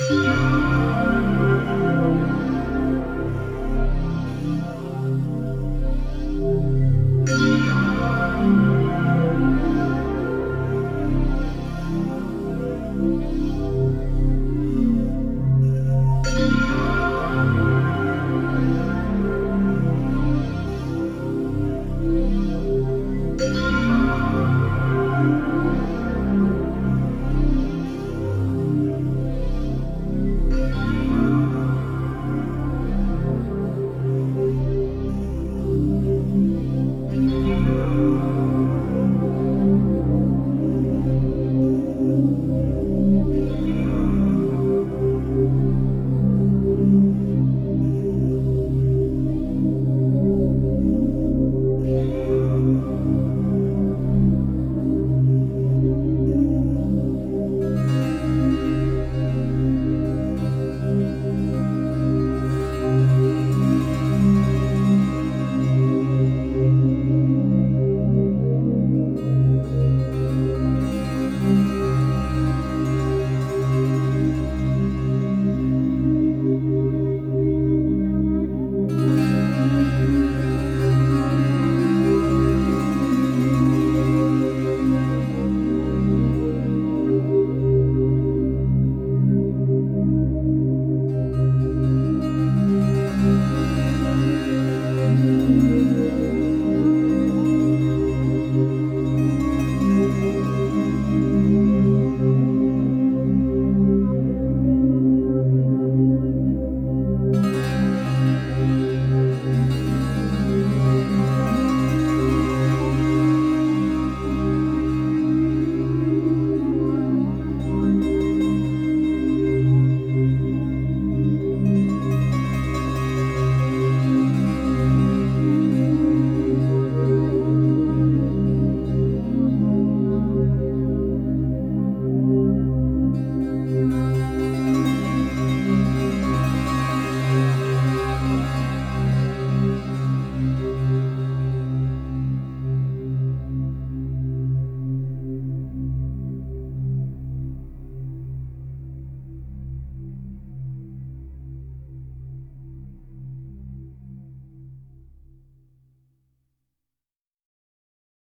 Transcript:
Música